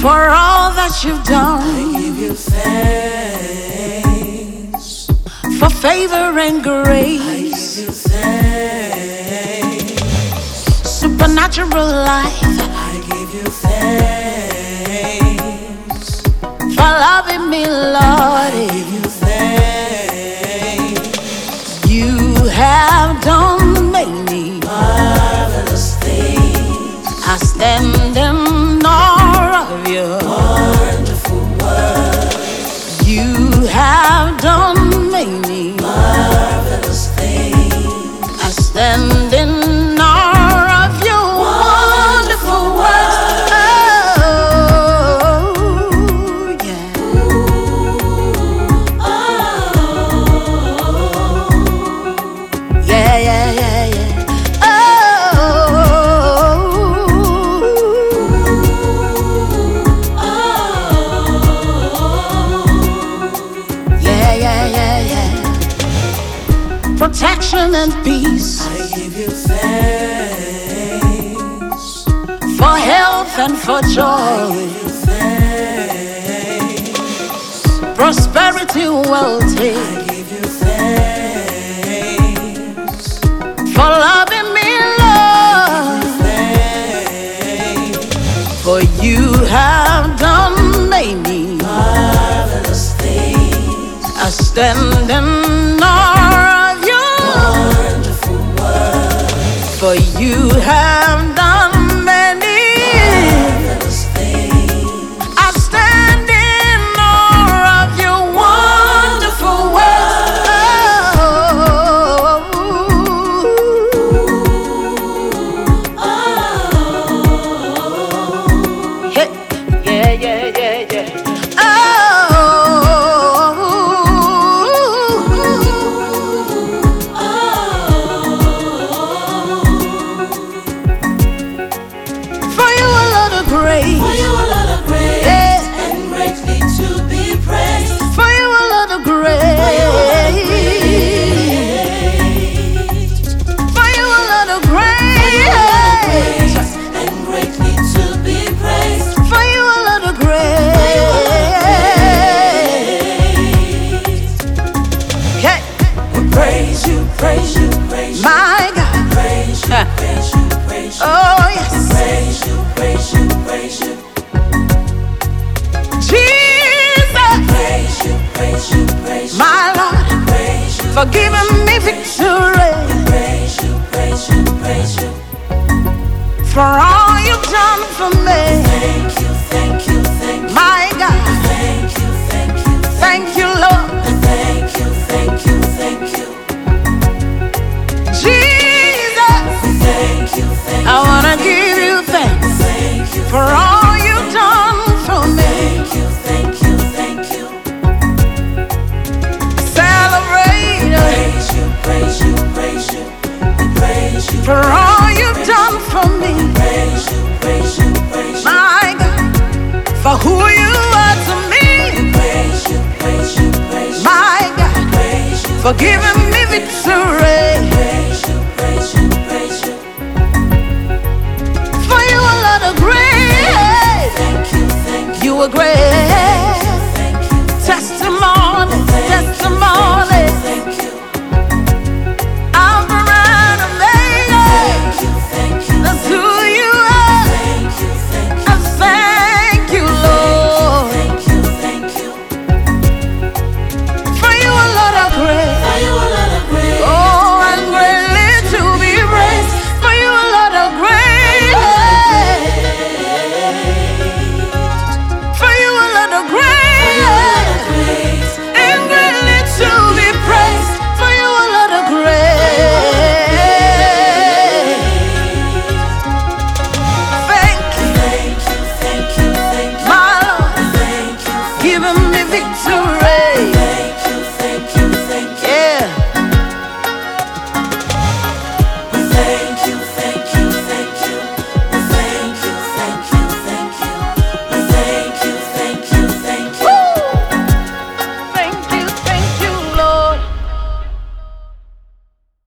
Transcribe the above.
for all that you've done. I give you thanks for favor and grace. I give you thanks. Supernatural life. I give you thanks for loving me, Lord. I give you thanks. You have done many marvelous things. I stand protection and peace. I give you thanks for health and for joy. I give you thanks Prosperity, wealth. I give you thanks for loving me, Lord. For you have done, baby, marvelous things. I stand in for you. for giving me victory. Praise you, praise you, praise you. For all you've done for me. for giving me victory. For you a lot of grace. You are great. Testimony, testimony.